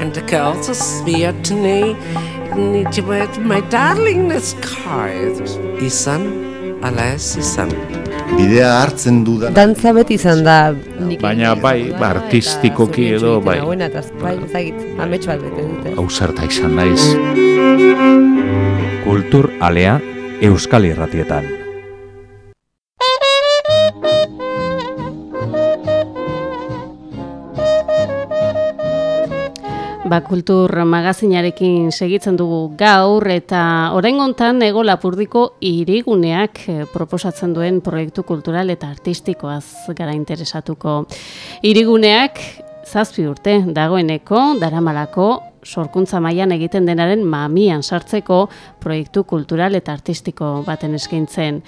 And the girls are smeared to me. Need you with my darling this card. Izan, alas, izan. Bidea hartzen dudan. Dantza beti izan da nik Baina bai, ba, artistikoki edo, bai. Hauena, eta bai, ezagit, amets bat bete dute. Hau zerta izan naiz. Kultur alea Euskal Irratietan. Ba, kultur magazinarekin segitzen dugu gaur eta orain gontan ego lapurdiko iriguneak eh, proposatzen duen proiektu kultural eta artistikoaz gara interesatuko. Iriguneak zazpi urte dagoeneko, daramalako, sorkuntza mailan egiten denaren mamian sartzeko proiektu kultural eta artistiko baten eskaintzen.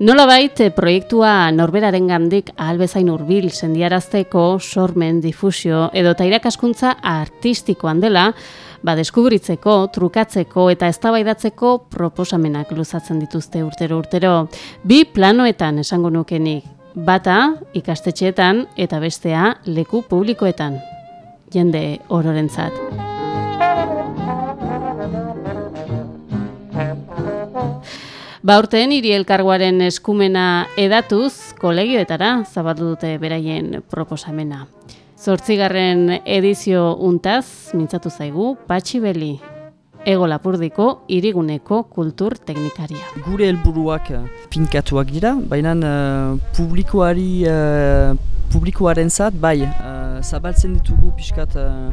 Nolabait, eh, proiektua norberaren gandik ahalbezain urbil sendiarazteko sormen, difusio edo eta irakaskuntza artistikoan dela, ba, deskubritzeko, trukatzeko eta eztabaidatzeko proposamenak luzatzen dituzte urtero urtero. Bi planoetan esango nukenik, bata ikastetxeetan eta bestea leku publikoetan. Jende ororentzat. Ba urten hiri elkargoaren eskumena edatuz kolegioetara zabaldu dute beraien proposamena. Zortzigarren edizio untaz, mintzatu zaigu, Patxi Beli, Ego Lapurdiko iriguneko kultur teknikaria. Gure helburuak eh, finkatuak dira, baina eh, publikoari uh, publikoaren zat, bai, eh, zabaltzen ditugu pixkat eh,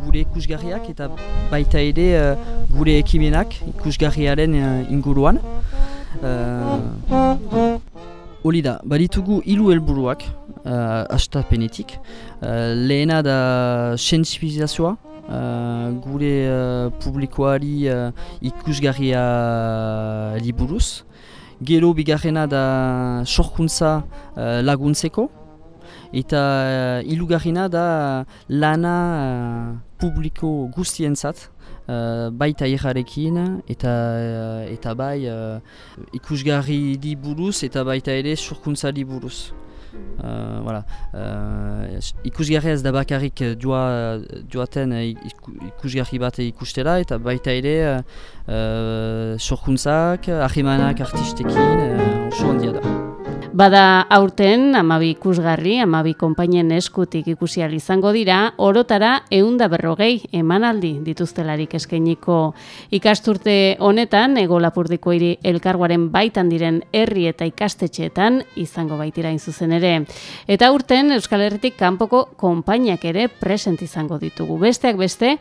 gure ikusgarriak eta baita ere eh, gure ekimenak ikusgarriaren eh, inguruan. Uh, Hori da, baditugu hiru helburuak uh, astapenetik. Uh, lehena da sensibilizazioa, uh, gure uh, publikoari uh, ikusgarria liburuz. Gero bigarrena da sorkuntza uh, laguntzeko. Eta uh, hilugarrena da lana uh, publiko guztientzat, uh, baita irrarekin eta, uh, eta bai uh, ikusgarri di buruz eta baita ere sorkuntza di buruz. Uh, voilà. uh, ikusgarri ez da bakarrik joa, joaten uh, iku- ikusgarri bat ikustera eta baita ere uh, sorkuntzak, ahimanak artistekin uh, oso handia da. Bada aurten, amabi ikusgarri, amabi konpainien eskutik ikusi ahal izango dira, orotara eunda berrogei emanaldi dituztelarik eskainiko ikasturte honetan, ego lapurdiko hiri elkarguaren baitan diren herri eta ikastetxeetan izango baitira zuzen ere. Eta aurten, Euskal Herritik kanpoko konpainiak ere present izango ditugu. Besteak beste,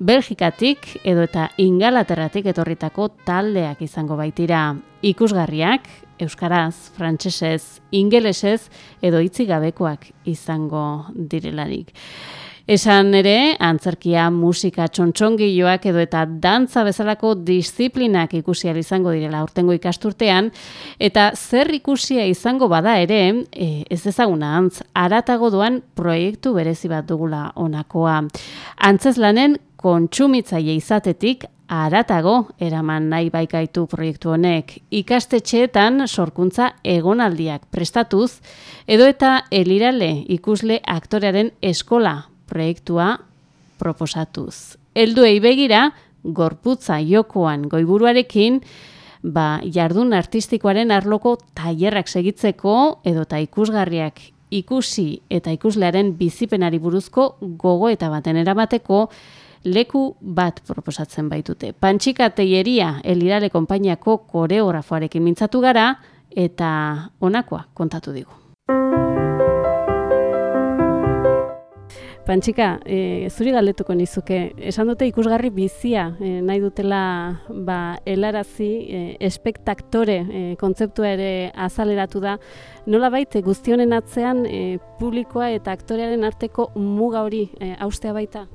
Belgikatik edo eta Ingalaterratik etorritako taldeak izango baitira. Ikusgarriak, euskaraz, frantsesez, ingelesez edo hitzi gabekoak izango direlarik. Esan ere, antzerkia, musika, txontxongiloak edo eta dantza bezalako disiplinak ikusi izango direla aurtengo ikasturtean, eta zer ikusia izango bada ere, e, ez ezaguna antz, aratago doan proiektu berezi bat dugula honakoa. Antzeslanen kontsumitzaile izatetik aratago eraman nahi baikaitu proiektu honek. Ikastetxeetan sorkuntza egonaldiak prestatuz, edo eta elirale ikusle aktorearen eskola proiektua proposatuz. Helduei begira, gorputza jokoan goiburuarekin, ba, jardun artistikoaren arloko tailerrak segitzeko edo eta ikusgarriak ikusi eta ikuslearen bizipenari buruzko gogo eta baten eramateko leku bat proposatzen baitute. Pantxika Teieria Elirale konpainiako koreografoarekin mintzatu gara eta honakoa kontatu digu. Pantxika, e, zuri galdetuko nizuke, esan dute ikusgarri bizia e, nahi dutela ba, helarazi, e, espektaktore e, kontzeptua ere azaleratu da, nola baite guztionen atzean e, publikoa eta aktorearen arteko muga hori e, haustea baita?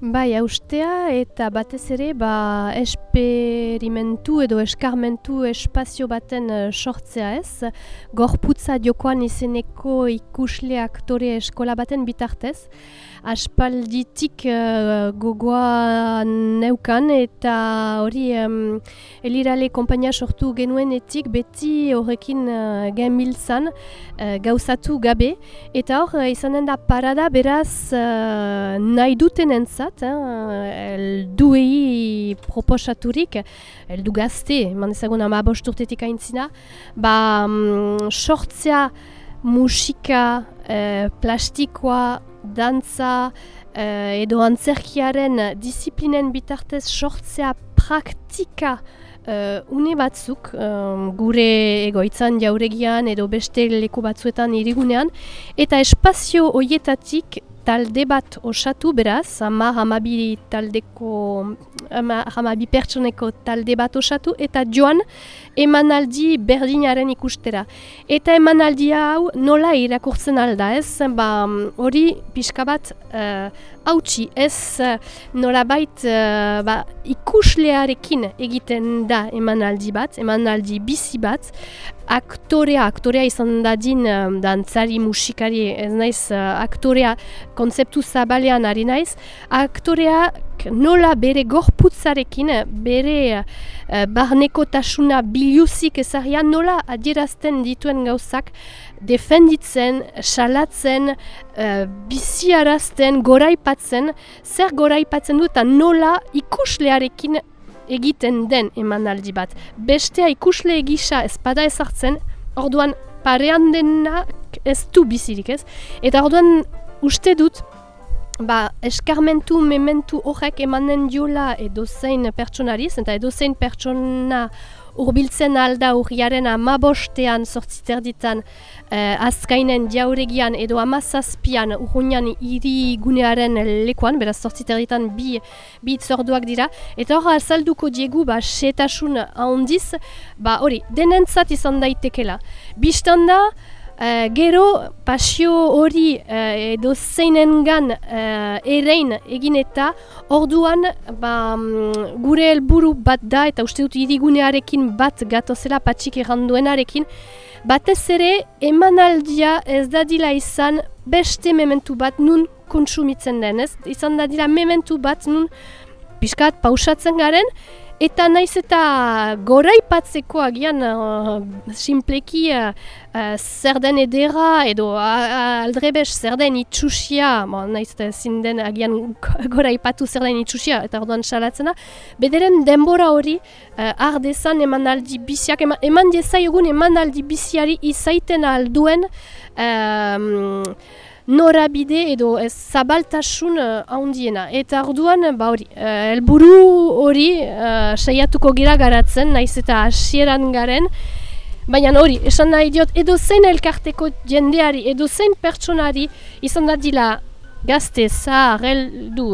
Bai, austea eta batez ere ba, esperimentu edo eskarmentu espazio baten uh, sortzea ez. Gorputza jokoan izeneko ikusle aktore eskola baten bitartez aspalditik uh, gogoa neukan eta hori um, elirale kompainia sortu genuenetik beti horrekin uh, genbiltzan uh, gauzatu gabe eta hor izanen da parada beraz uh, nahi duten entzat uh, duei proposaturik eldu gazte, man ezagun ama bosturtetik aintzina ba um, sortzea musika, uh, plastikoa, dantza uh, edo antzerkiaren disiplinen bitartez sortzea praktika uh, une batzuk um, gure egoitzan jauregian edo beste leku batzuetan irigunean eta espazio hoietatik talde bat osatu beraz, ama hamabi taldeko, ama hamabi pertsoneko talde bat osatu, eta joan emanaldi berdinaren ikustera. Eta emanaldi hau nola irakurtzen alda ez, ba hori pixka bat uh, hautsi ez? Uh, nola bait uh, ba, ikuslearekin egiten da emanaldi bat, emanaldi bizi bat, aktorea, aktorea izan dadin um, dantzari, musikari, ez naiz, uh, aktorea konzeptu zabalean ari naiz, aktorea nola bere gorputzarekin, bere uh, barneko tasuna biliuzik ezagian, nola adierazten dituen gauzak, defenditzen, salatzen, uh, biziarazten, goraipatzen, zer goraipatzen du eta nola ikuslearekin egiten den emanaldi bat. Bestea ikusle egisa ezpada ezartzen, orduan parean denak ez du bizirik ez. Eta orduan uste dut, ba, eskarmentu, mementu horrek emanen diola edo zein pertsonari, eta edo zein pertsona urbiltzen alda urriaren amabostean sortziter ditan eh, azkainen jauregian edo amazazpian urruñan iri gunearen lekuan, beraz sortziter ditan bi, bi zorduak dira. Eta hor azalduko diegu ba setasun ahondiz, ba hori, denentzat izan daitekela. Bistan da, Uh, gero pasio hori uh, edo zeinengan uh, erein egin eta orduan ba, um, gure helburu bat da eta uste dut irigunearekin bat gatozela patxik erranduenarekin batez ere emanaldia ez dadila izan beste mementu bat nun kontsumitzen den ez? Izan dadila mementu bat nun piskat pausatzen garen Eta naiz eta goraipatzeko agian uh, simpleki uh, uh, zer den edera edo uh, aldrebes zer den itxusia, bon, naiz eta zinden agian goraipatu zer den itxusia eta orduan salatzen da, bederen denbora hori uh, ardezan eman aldi biziak, eman, eman eman eman biziari izaiten alduen um, norabide edo ez zabaltasun uh, handiena. Eta orduan, ba hori, uh, elburu hori uh, saiatuko gira garatzen, naiz eta hasieran garen, baina hori, esan nahi diot, edo zen elkarteko jendeari, edo zen pertsonari, izan da dila gazte, zahar, du,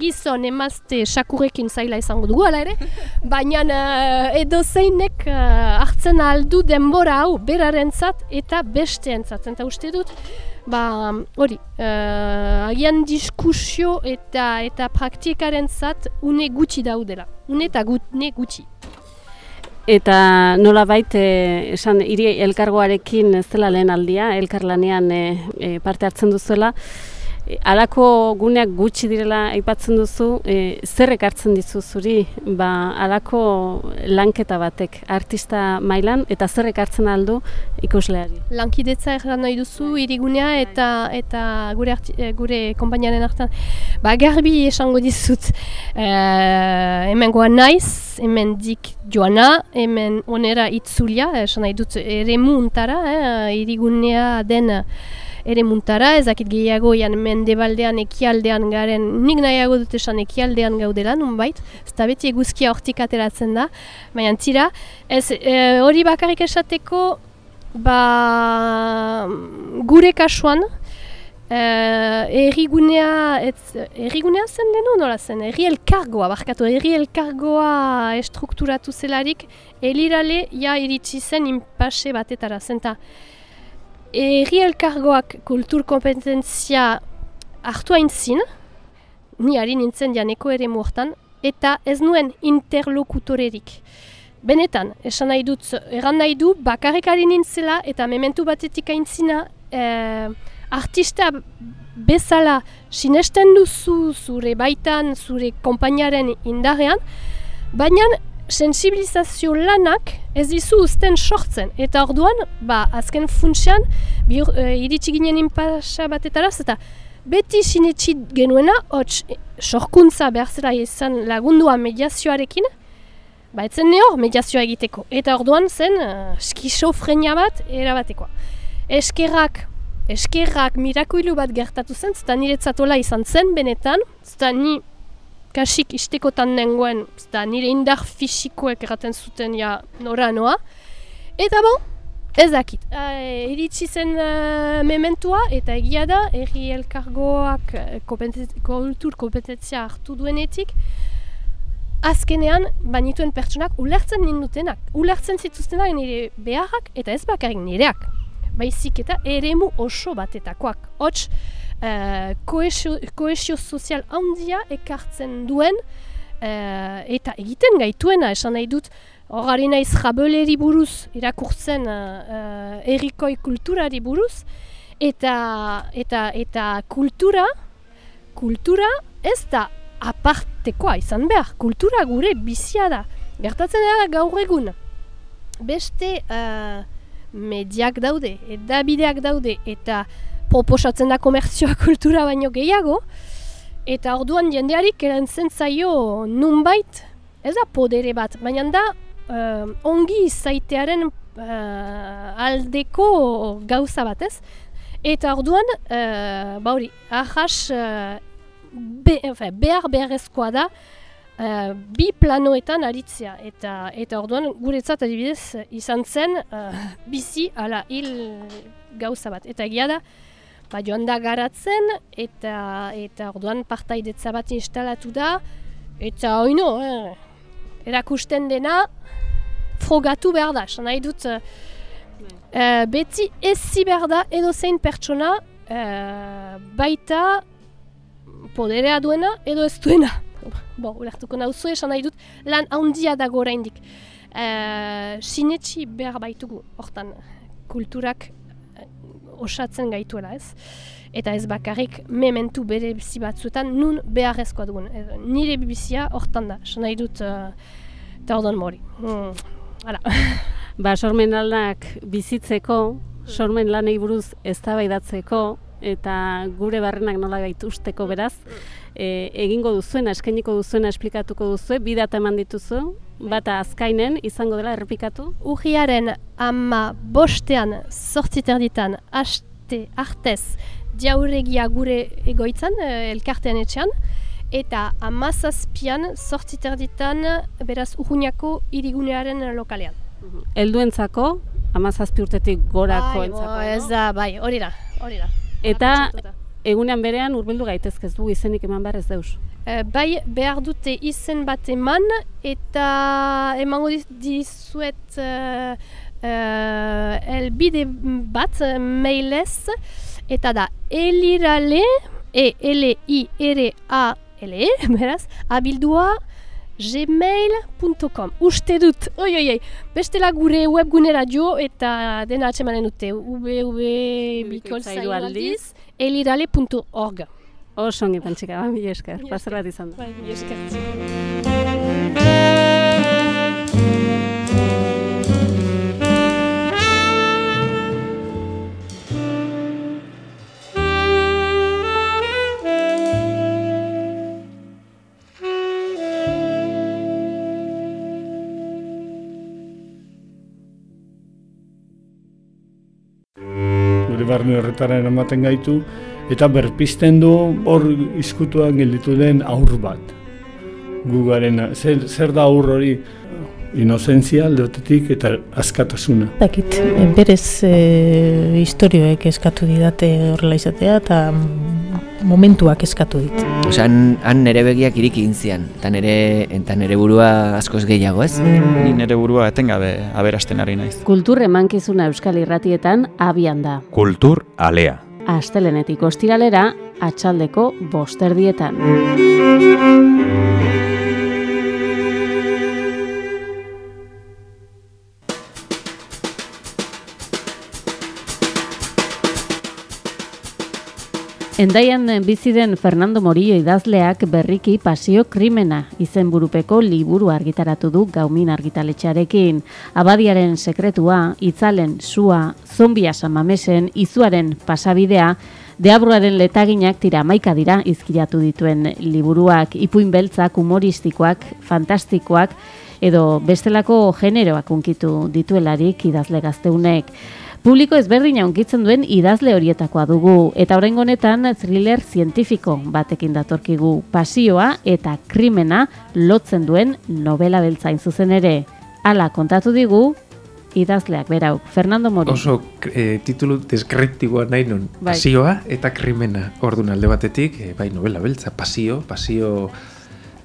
gizon emazte sakurekin zaila izango dugu, ala ere, baina uh, edo zeinek uh, hartzen aldu denbora hau berarentzat eta besteentzat. Eta uste dut, ba, hori, uh, agian diskusio eta eta praktikaren zat une gutxi daudela. Une eta gutne gutxi. Eta nola baita, esan, hiri elkargoarekin ez dela lehen aldia, elkarlanean e, parte hartzen duzuela, Alako guneak gutxi direla aipatzen duzu, e, zer ekartzen dizu zuri, ba, alako lanketa batek artista mailan, eta zer ekartzen aldu ikusleari? Lankidetza erran nahi duzu, irigunea eta eta gure, arti, e, gure kompainiaren hartan. Ba, garbi esango dizut, e, hemen goa naiz, hemen dik joana, hemen onera itzulia, esan nahi dut ere muntara, eh, irigunea den, ere muntara, ezakit gehiago jan mendebaldean ekialdean garen, nik nahiago dut esan ekialdean gaudela, nunbait, ez da beti eguzkia hortik ateratzen da, baina tira, ez e, hori bakarrik esateko, ba, gure kasuan, Uh, errigunea, errigunea zen denu nola zen, erri elkargoa, barkatu, erri elkargoa estrukturatu zelarik, elirale ja iritsi zen inpase batetara, zenta Eri elkargoak kultur kompetentzia hartu zin, ni ari nintzen janeko ere hortan, eta ez nuen interlokutorerik. Benetan, esan nahi dut, erran nahi du, bakarrik ari nintzela eta mementu batetik aintzina, eh, artista bezala sinesten duzu zure baitan, zure konpainaren indarrean, baina sensibilizazio lanak ez dizu uzten sortzen. Eta orduan, ba, azken funtsian, bihur, e, iritsi ginen inpasa batetaraz, eta beti sinetsi genuena, hots, e, sorkuntza behar zera izan lagundua mediazioarekin, ba, etzen ne hor mediazioa egiteko. Eta orduan zen, uh, skizofrenia bat, erabatekoa. Eskerrak, eskerrak mirakuilu bat gertatu zen, zeta niretzatola izan zen benetan, zeta ni kasik istekotan nengoen, zeta nire indar fisikoek erraten zuten ja nora noa. Eta bon, ez dakit. Iritsi zen uh, mementua eta egia da, erri elkargoak uh, kultur kompetentzia hartu duenetik, azkenean banituen pertsonak ulertzen nindutenak. Ulertzen zituztenak nire beharrak eta ez bakarrik nireak. Baizik eta eremu oso batetakoak. Hots, uh, koesio, sozial handia ekartzen duen uh, eta egiten gaituena esan nahi dut horari naiz jabeleri buruz irakurtzen uh, errikoi kulturari buruz eta, eta, eta kultura kultura ez da apartekoa izan behar, kultura gure bizia da. Gertatzen da gaur egun. Beste uh, mediak daude, edabideak daude, eta proposatzen da komertzioa kultura baino gehiago, eta orduan jendearik erantzen zaio nunbait, ez da podere bat, baina da uh, ongi zaitearen uh, aldeko gauza bat ez. Eta orduan, uh, bauri, ahas be, efe, behar beharrezkoa da uh, bi planoetan aritzea. Eta, eta orduan guretzat adibidez izan zen uh, bizi ala hil gauza bat. Eta egia da, ba, joan da garatzen eta, eta orduan partaidetza bat instalatu da. Eta oino, eh, erakusten dena frogatu behar da. Nahi dut, uh, beti ezi behar da edo zein pertsona uh, baita poderea duena edo ez duena. Bo, ulertuko nauzu esan nahi dut, lan handia dago oraindik. Uh, sinetxi behar baitugu, hortan, kulturak osatzen gaituela ez. Eta ez bakarrik mementu bere bizi batzuetan nun beharrezkoa dugun. E, nire bizia hortan da, esan nahi dut, uh, eta orduan mori. Hmm. ba, sormen lanak bizitzeko, sormen lanei buruz ez eta gure barrenak nola gaituzteko beraz, e, egingo duzuena, eskainiko duzuena esplikatuko duzu, bi data eman dituzu, bata azkainen izango dela errepikatu. Urriaren ama bostean sortziter ditan aste artez diauregia gure egoitzan, e, elkartean etxean, eta amazazpian sortziter ditan beraz urruñako irigunearen lokalean. Elduentzako, amazazpi urtetik gorako bai. Ez da, bai, hori da, hori da. Eta egunean berean hurbildu gaitezkez du izenik eman behar ez deus. Uh, bai behar dute izen bat eman eta emango dizuet uh, uh, elbide bat mailez eta da elirale e l i r a l e beraz abildua gmail.com Uste dut, oi, oi, oi, bestela gure webgunera jo eta dena atxemanen dute www.bikolzailualdiz elirale.org Oso ongi pantxika, ba, mi esker, pasar bat izan da. Bai, mi esker. Barne horretaren ematen gaitu, eta berpisten du hor izkutuan gelditu den aur bat. Gugaren, zer, zer da aur hori inozentzia aldeotetik eta askatasuna. Dakit, berez e, historioek eskatu didate horrela izatea eta momentuak eskatu dit. Osa, han, nere begiak iriki intzian, eta nere, eta nere burua askoz gehiago, ez? Ni nere burua etengabe aberasten ari naiz. Kultur emankizuna Euskal Irratietan abian da. Kultur alea. Astelenetik ostiralera, atxaldeko bosterdietan. Endaian bizi den Fernando Morillo idazleak berriki pasio krimena izenburupeko liburu argitaratu du gaumin argitaletxarekin. Abadiaren sekretua, itzalen, sua, zombia samamesen, izuaren pasabidea, deabruaren letaginak tira maika dira izkiratu dituen liburuak, ipuin beltzak, humoristikoak, fantastikoak, edo bestelako generoak unkitu dituelarik idazle gazteunek. Publiko ezberdina onkitzen duen idazle horietakoa dugu eta oraingo honetan thriller zientifiko batekin datorkigu pasioa eta krimena lotzen duen novela beltzain zuzen ere. Hala kontatu digu idazleak berau, Fernando Mori. Oso e, titulu deskriptiboa nahi nun, bai. pasioa eta krimena. Ordun alde batetik, e, bai novela beltza, pasio, pasio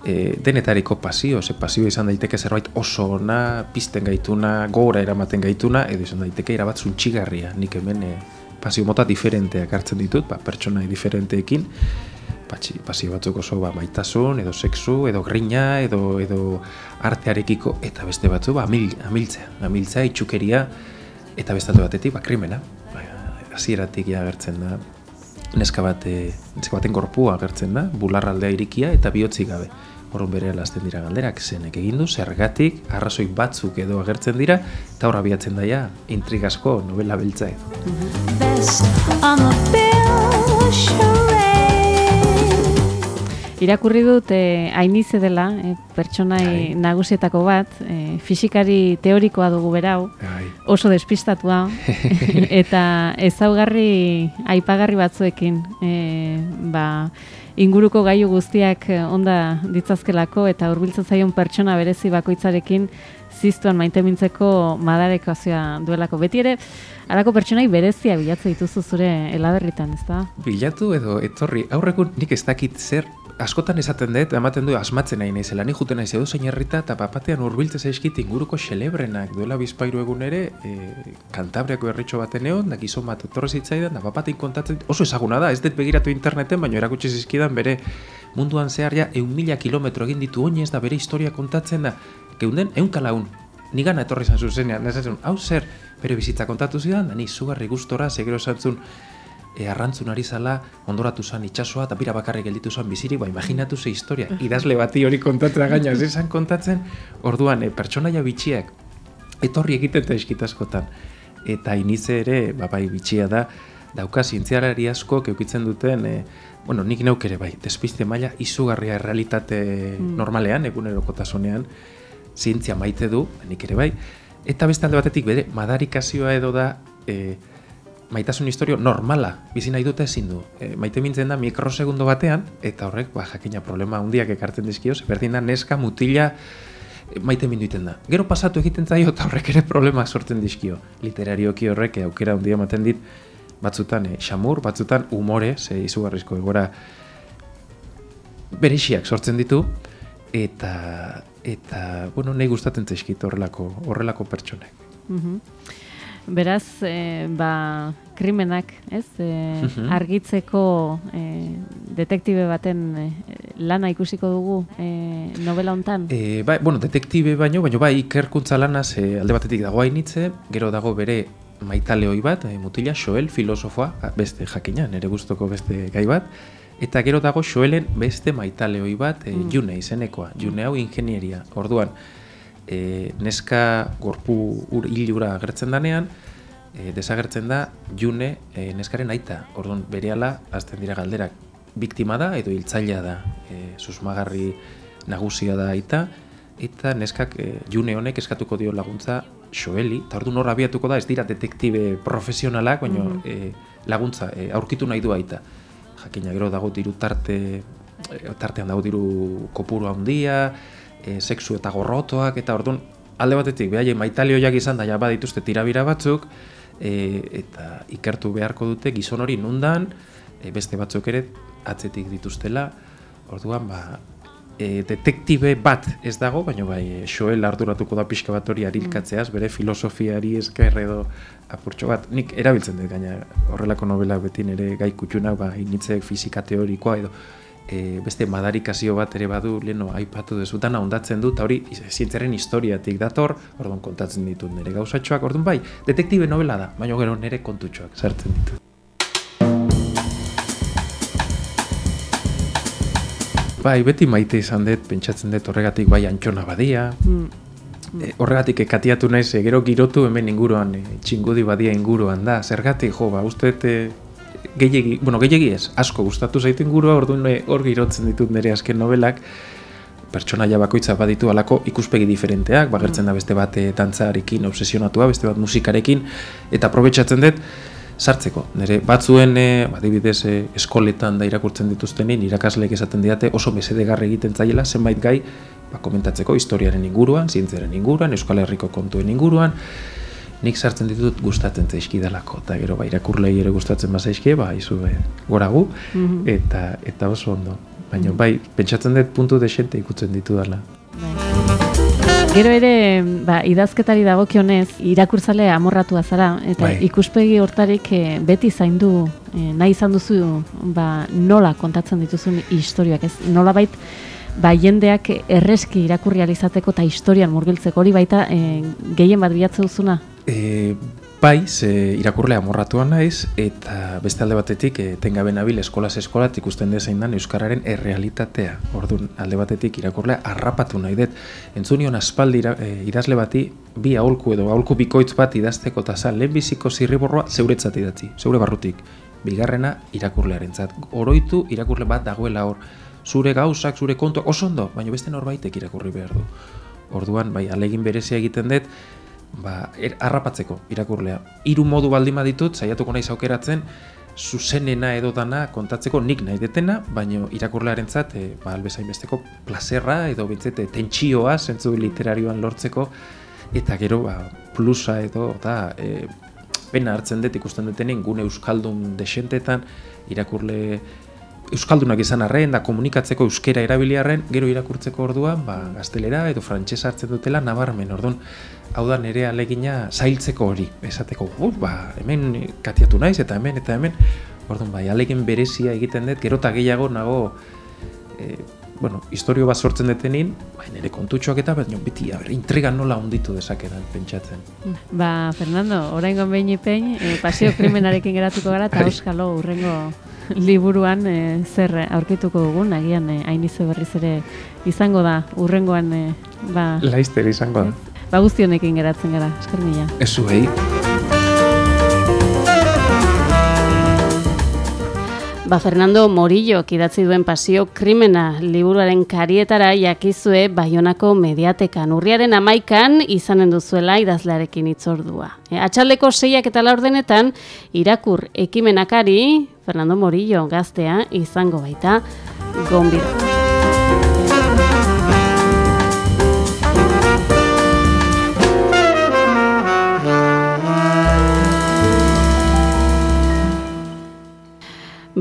e, denetariko pasio, ze pasio izan daiteke zerbait oso ona, pizten gaituna, gora eramaten gaituna, edo izan daiteke irabat zuntxigarria, nik hemen e, pasio mota diferenteak hartzen ditut, ba, pertsonai diferenteekin, patxi, pasio batzuk oso ba, maitasun, edo sexu, edo grina, edo, edo artearekiko, eta beste batzu, ba, amil, amiltzea, amiltzea, itxukeria, eta bestatu batetik, ba, krimena, ba, hasieratik ja agertzen da, neska bat, e, neska baten gorpua agertzen da, bularraldea irikia eta bihotzik gabe. Horren bere alazten dira galderak, zenek egin du, zergatik, arrazoi batzuk edo agertzen dira, eta horra biatzen daia, intrigasko novela beltza edo. Irakurri dut eh, ainize dela, eh, pertsonai Ai. nagusietako bat, eh, fisikari teorikoa dugu berau, Ai. oso despistatua, eta ezaugarri aipagarri batzuekin, eh, ba, inguruko gaiu guztiak eh, onda ditzazkelako, eta hurbiltzen zaion pertsona berezi bakoitzarekin, ziztuan maite mintzeko madareko duelako. Beti ere, Arako pertsonai berezia bilatze dituzu zure elaberritan, ez da? Bilatu edo etorri, aurreko nik ez dakit zer askotan esaten dut, ematen du asmatzen nahi naizela, ni juten naiz edo zein herrita eta papatean urbiltze zaizkit inguruko xelebrenak. Duela bizpairu egun ere, e, kantabriako herritxo baten egon, da gizon bat etorre zitzaidan, da papatein kontatzen, oso ezaguna da, ez dut begiratu interneten, baina erakutsi zizkidan bere munduan zehar ja, eun mila kilometro egin ditu oinez da bere historia kontatzen da, geunden, eun kalaun, nigana etorri zan zuzenean, ez hau zer, bere bizitza kontatu zidan, da ni zugarri gustora, segero zantzun, e, arrantzun ari zala, ondoratu zan itxasoa, eta bira bakarrik gelditu zan bizirik, ba, imaginatu ze historia, idazle bati hori kontatzen gaina, zizan kontatzen, orduan, e, pertsonaia bitxiak, etorri egiten eta eskitaskotan, eta inize ere, ba, bai, bitxia da, dauka zientziarari asko keukitzen duten, e, bueno, nik neuk ere bai, despiste maila izugarria realitate mm. normalean, egunerokotasunean, zientzia maite du, nik ere bai, eta beste alde batetik bere, madarikazioa edo da, e, maitasun historio normala bizi nahi dute ezin du. E, maite mintzen da mikrosegundo batean, eta horrek, ba, jakina problema handiak ekartzen dizkioz, berdin da neska mutila e, maite mindu da. Gero pasatu egiten zaio eta horrek ere problemak sortzen dizkio. Literarioki horrek e, aukera handia ematen dit, batzutan e, xamur, batzutan umore, ze izugarrizko egora berexiak sortzen ditu, eta, eta bueno, nahi gustatzen zaizkit horrelako, horrelako pertsonek. Mm Beraz, e, ba, krimenak, ez, e, argitzeko e, detektibe baten lana ikusiko dugu e, novela hontan. E, bai, bueno, detektibe baino, baino bai, ikerkuntza lanaz e, alde batetik dago hainitze, gero dago bere maitaleoi bat, e, mutila, Joel, filosofoa, beste jakina, nere gustoko beste gai bat, eta gero dago Joelen beste maitaleoi bat, e, mm. June izenekoa, June hau ingenieria, orduan, e, neska gorpu ur hilura agertzen danean, e, desagertzen da june e, neskaren aita. Orduan berehala azten dira galderak biktima da edo hiltzailea da. E, susmagarri nagusia da aita eta neskak e, june honek eskatuko dio laguntza Xoeli, eta orduan hor abiatuko da, ez dira detektibe profesionalak, baina mm -hmm. laguntza, e, aurkitu nahi du aita. Jakina gero dago diru tarte, tartean dago diru kopuru handia, e, sexu eta gorrotoak eta orduan alde batetik behaien maitalioiak izan da ja badituzte tirabira batzuk e, eta ikertu beharko dute gizon hori nundan e, beste batzuk ere atzetik dituztela orduan ba e, detektibe bat ez dago, baina bai, e, Joel arduratuko da pixka bat hori arilkatzeaz, bere filosofiari esker edo apurtxo bat. Nik erabiltzen dut gaina horrelako novela beti nire gai kutxunak, ba, initzek fizika teorikoa edo e, beste madarikazio bat ere badu leno aipatu dezutan ondatzen dut, hori zientzaren historiatik dator, orduan kontatzen ditut nire gauzatxoak, orduan bai, detektibe novela da, baina gero nire kontutxoak sartzen ditut. Bai, beti maite izan dut, pentsatzen dut horregatik bai antxona badia. Mm. E, horregatik ekatiatu naiz, e, gero girotu hemen inguruan, e, txingudi badia inguruan da. Zergatik, jo, ba, uste e, gehiegi, bueno, gehiegi ez, asko gustatu zaitu ingurua, orduan hor girotzen ditut nire azken novelak, pertsonaia bakoitza baditu alako ikuspegi diferenteak, bagertzen da beste bat e, dantzarekin obsesionatua, beste bat musikarekin, eta aprobetsatzen dut, sartzeko. Nire batzuen e, adibidez e, eskoletan da irakurtzen dituztenin irakasleek esaten diate oso mesedegarri egiten zaiela zenbait gai ba, komentatzeko historiaren inguruan, zientziaren inguruan, Euskal Herriko kontuen inguruan. Nik sartzen ditut gustatzen zaizkidalako eta gero ba irakurlei ere gustatzen bazaizkie, ba izu e, goragu mhm. eta eta oso ondo. Baina bai, pentsatzen dut puntu desente ikutzen ditu dela. Bai. Gero ere, ba, idazketari dagokionez, irakurtzale amorratua zara, eta bai. ikuspegi hortarik eh, beti zaindu eh, nahi izan duzu ba, nola kontatzen dituzun historiak, ez? Nola bait, ba, jendeak erreski irakurri alizateko eta historian murgiltzeko hori baita eh, gehien bat bilatzen duzuna? E, Bai, ze irakurlea amorratuan naiz, eta beste alde batetik, e, tengabe nabil eskolaz eskolat ikusten dezain dan Euskararen errealitatea. Orduan, alde batetik irakurlea harrapatu nahi dut. Entzunion aspaldi ira, e, idazle bati, bi aholku edo aholku bikoitz bat idazteko eta za, lehenbiziko zirriborroa zeuretzat idatzi, zeure barrutik. Bigarrena, irakurlearen zat. Oroitu, irakurle bat dagoela hor. Zure gauzak, zure kontuak, oso ondo, baina beste norbaitek irakurri behar du. Orduan, bai, alegin berezia egiten dut, ba, er, arrapatzeko irakurlea. Hiru modu baldin baditut, saiatuko naiz aukeratzen, zuzenena edo dana kontatzeko nik nahi detena, baino irakurlearentzat e, ba, albezain besteko plazerra edo bintzete tentsioa zentzu literarioan lortzeko, eta gero ba, plusa edo da, e, bena hartzen dut ikusten dutenen gune euskaldun desentetan, irakurle euskaldunak izan arren da komunikatzeko euskera erabiliarren, gero irakurtzeko orduan, ba, gaztelera edo frantsesa hartzen dutela nabarmen, orduan, hau da nire alegina zailtzeko hori, esateko, uh, ba, hemen katiatu naiz eta hemen eta hemen, orduan, bai, alegin berezia egiten dut, gero eta gehiago nago, e, bueno, historio bat sortzen detenin, bai, nire kontutxoak eta, baina biti, ber, intriga nola onditu dezakedan pentsatzen. Ba, Fernando, oraingo behin ipein, e, pasio krimenarekin geratuko gara, eta euskalo urrengo liburuan e, zer aurkituko dugun, agian e, hainize berriz ere izango da, urrengoan, e, ba... Laizter izango da. Ba guztionekin geratzen gara, esker mila. Ez Ba Fernando Morillo idatzi duen pasio krimena liburuaren karietara jakizue Baionako mediatekan urriaren amaikan izanen duzuela idazlearekin itzordua. E, atxaldeko seiak eta laurdenetan irakur ekimenakari Fernando Morillo gaztea izango baita gonbidatu.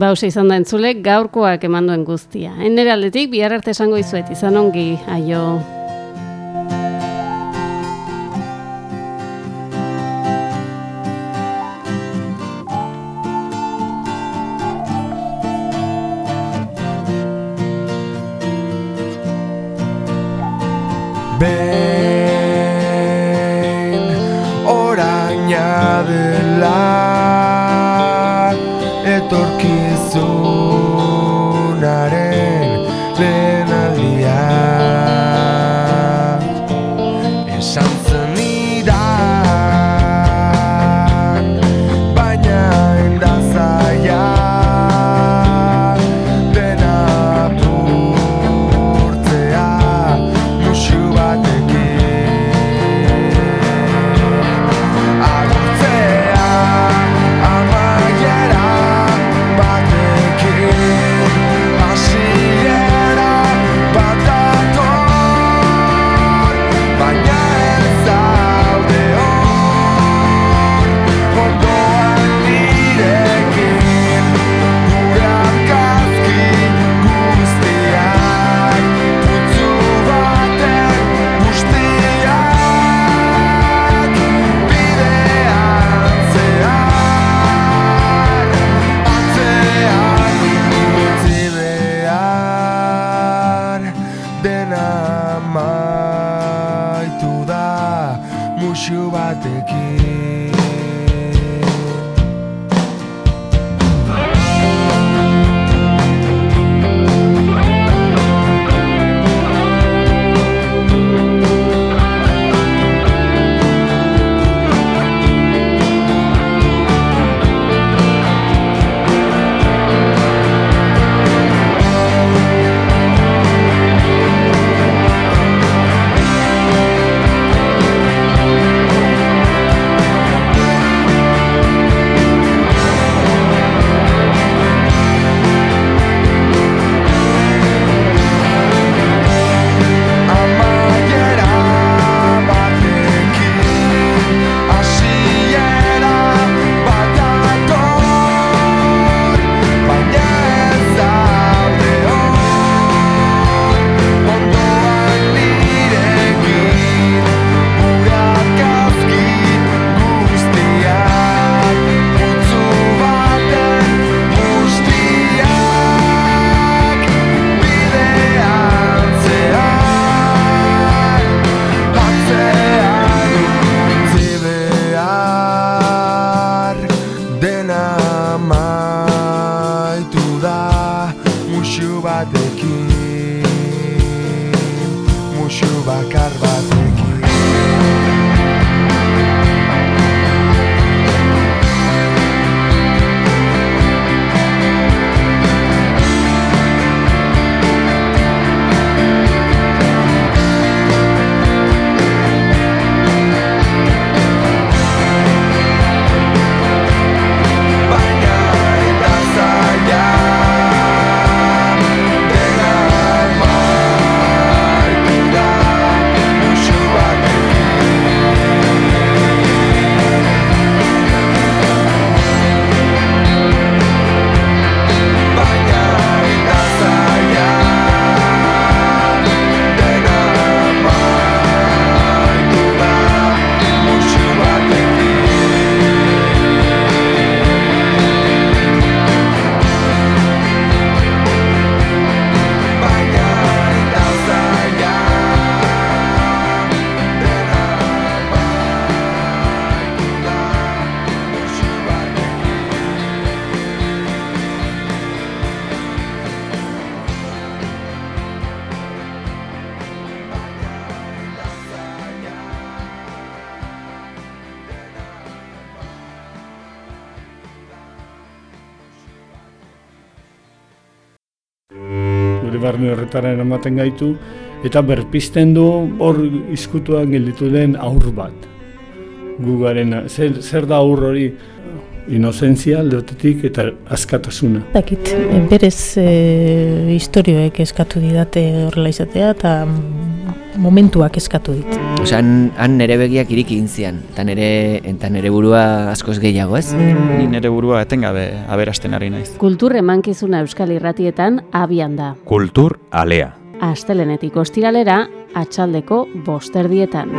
Ba, izan da entzulek gaurkoak emanduen guztia. Enere aldetik, bihar arte esango izuet, izan ongi, aio. Barne horretara eramaten gaitu, eta berpisten du hor izkutuan gelditu den aur bat. Gugaren, zer, zer da aur hori inozentzia aldeotetik eta askatasuna. Dakit, berez e, historioek eskatu didate horrela izatea eta momentuak eskatu dit. Osea, han, han nere begiak iriki intzian, eta nere, eta nere burua askoz gehiago, ez? Ni nere burua etengabe aberasten ari naiz. Kultur emankizuna Euskal Irratietan abian da. Kultur alea. Astelenetik ostiralera atxaldeko bosterdietan.